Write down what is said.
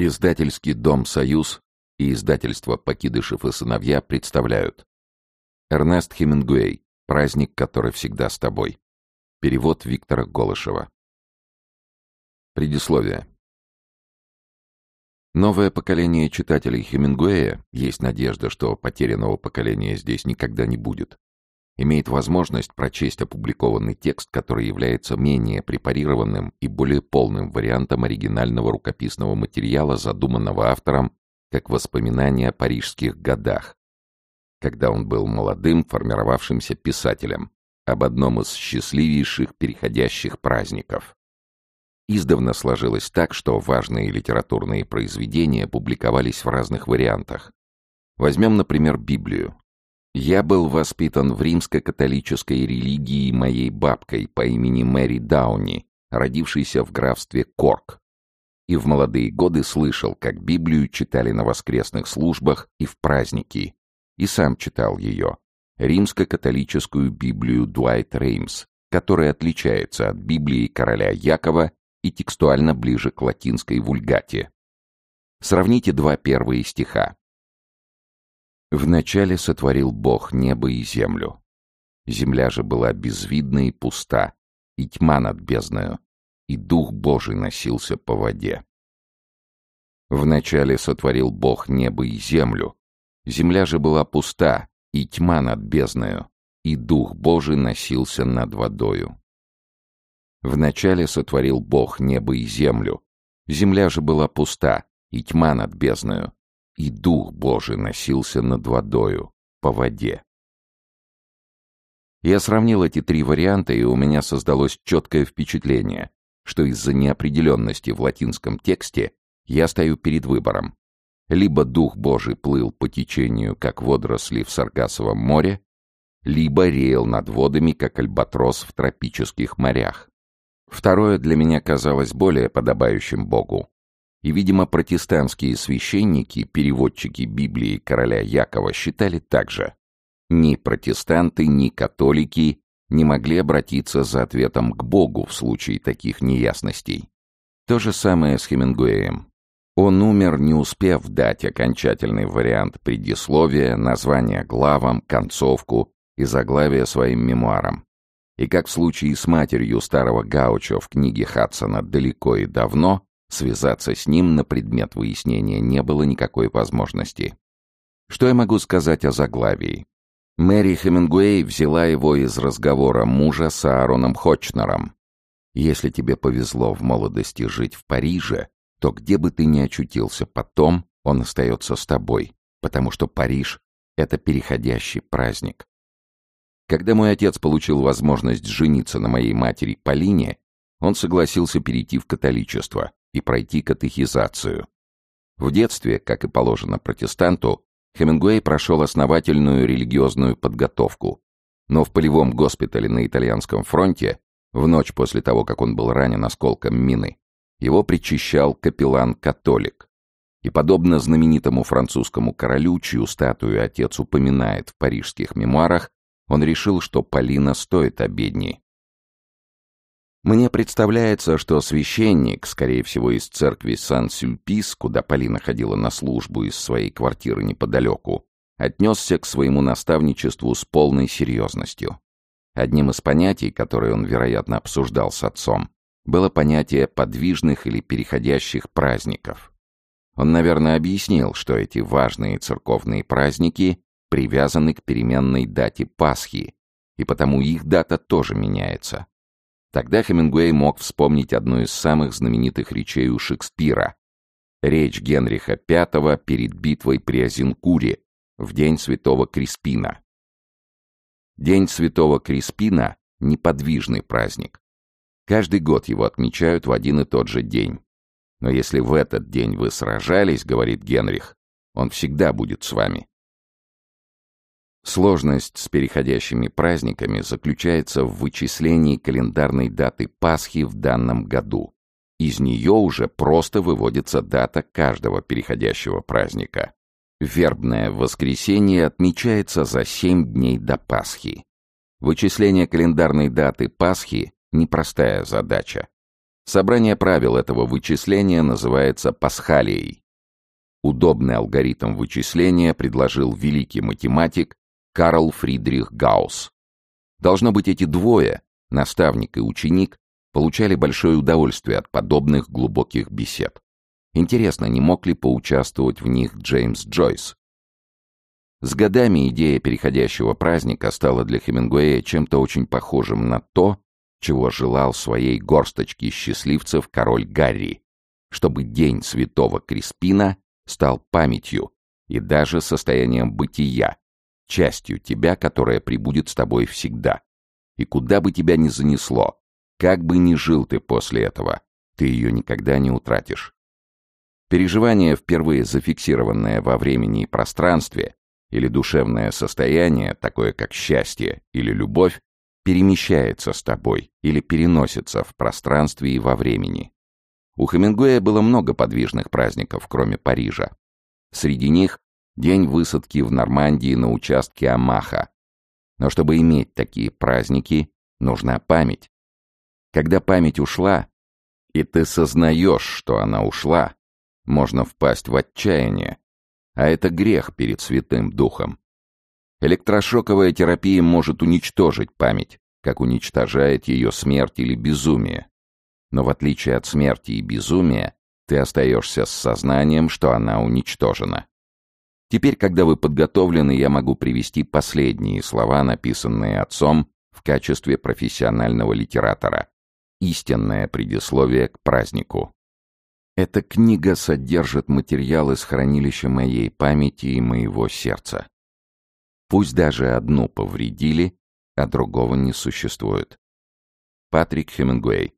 Издательский дом «Союз» и издательство «Покидышев и сыновья» представляют Эрнест Хемингуэй «Праздник, который всегда с тобой». Перевод Виктора Голышева. Предисловие. Новое поколение читателей Хемингуэя, есть надежда, что потерянного поколения здесь никогда не будет, имеет возможность прочесть опубликованный текст, который является менее препарированным и более полным вариантом оригинального рукописного материала, задуманного автором как воспоминание о парижских годах, когда он был молодым формировавшимся писателем, об одном из счастливейших переходящих праздников. Издавна сложилось так, что важные литературные произведения публиковались в разных вариантах. Возьмем, например, Библию. Я был воспитан в римско-католической религии моей бабкой по имени Мэри Дауни, родившейся в графстве Корк. И в молодые годы слышал, как Библию читали на воскресных службах и в праздники. И сам читал ее. Римско-католическую Библию Дуайт Реймс, которая отличается от Библии короля Якова и текстуально ближе к латинской вульгате. Сравните два первые стиха. Вначале сотворил Бог небо и землю. Земля же была безвидна и пуста, и тьма над бездною, и Дух Божий носился по воде. Вначале сотворил Бог небо и землю. Земля же была пуста, и тьма над бездною, и Дух Божий носился над водою. Вначале сотворил Бог небо и землю. Земля же была пуста, и тьма над бездною, и Дух Божий носился над водою, по воде. Я сравнил эти три варианта, и у меня создалось четкое впечатление, что из-за неопределенности в латинском тексте я стою перед выбором. Либо Дух Божий плыл по течению, как водоросли в Саргасовом море, либо реял над водами, как альбатрос в тропических морях. Второе для меня казалось более подобающим Богу, и, видимо, протестантские священники, переводчики Библии короля Якова считали так же. Ни протестанты, ни католики не могли обратиться за ответом к Богу в случае таких неясностей. То же самое с Хемингуэем. Он умер, не успев дать окончательный вариант предисловия, название главам, концовку и заглавие своим мемуарам. И как в случае с матерью старого Гаучо в книге Хадсона «Далеко и давно», Связаться с ним на предмет выяснения не было никакой возможности. Что я могу сказать о заглавии? Мэри Хемингуэй взяла его из разговора мужа с Аароном Хочнером. Если тебе повезло в молодости жить в Париже, то где бы ты ни очутился потом, он остается с тобой, потому что Париж — это переходящий праздник. Когда мой отец получил возможность жениться на моей матери Полине, он согласился перейти в католичество, и пройти катехизацию. В детстве, как и положено протестанту, Хемингуэй прошел основательную религиозную подготовку, но в полевом госпитале на итальянском фронте, в ночь после того, как он был ранен осколком мины, его причащал капеллан-католик. И подобно знаменитому французскому королю, чью статую отец упоминает в парижских мемуарах, он решил, что Полина стоит обедни, мне представляется, что священник, скорее всего, из церкви Сан-Сюльпис, куда Полина ходила на службу из своей квартиры неподалеку, отнесся к своему наставничеству с полной серьезностью. Одним из понятий, которые он, вероятно, обсуждал с отцом, было понятие подвижных или переходящих праздников. Он, наверное, объяснил, что эти важные церковные праздники привязаны к переменной дате Пасхи, и потому их дата тоже меняется. Тогда Хемингуэй мог вспомнить одну из самых знаменитых речей у Шекспира. Речь Генриха V перед битвой при Азенкуре в день Святого Криспина. День Святого Криспина — неподвижный праздник. Каждый год его отмечают в один и тот же день. Но если в этот день вы сражались, говорит Генрих, он всегда будет с вами. Сложность с переходящими праздниками заключается в вычислении календарной даты Пасхи в данном году. Из нее уже просто выводится дата каждого переходящего праздника. Вербное воскресенье отмечается за семь дней до Пасхи. Вычисление календарной даты Пасхи – непростая задача. Собрание правил этого вычисления называется пасхалией. Удобный алгоритм вычисления предложил великий математик Карл Фридрих Гаусс. Должно быть, эти двое, наставник и ученик, получали большое удовольствие от подобных глубоких бесед. Интересно, не мог ли поучаствовать в них Джеймс Джойс? С годами идея переходящего праздника стала для Хемингуэя чем-то очень похожим на то, чего желал своей горсточке счастливцев король Гарри, чтобы день святого Криспина стал памятью и даже состоянием бытия, частью тебя, которая прибудет с тобой всегда. И куда бы тебя ни занесло, как бы ни жил ты после этого, ты ее никогда не утратишь. Переживание, впервые зафиксированное во времени и пространстве, или душевное состояние, такое как счастье или любовь, перемещается с тобой или переносится в пространстве и во времени. У Хемингуэя было много подвижных праздников, кроме Парижа. Среди них день высадки в Нормандии на участке Амаха. Но чтобы иметь такие праздники, нужна память. Когда память ушла, и ты сознаешь, что она ушла, можно впасть в отчаяние, а это грех перед Святым Духом. Электрошоковая терапия может уничтожить память, как уничтожает ее смерть или безумие. Но в отличие от смерти и безумия, ты остаешься с сознанием, что она уничтожена. Теперь, когда вы подготовлены, я могу привести последние слова, написанные отцом в качестве профессионального литератора. Истинное предисловие к празднику. Эта книга содержит материал из хранилища моей памяти и моего сердца. Пусть даже одну повредили, а другого не существует. Патрик Хемингуэй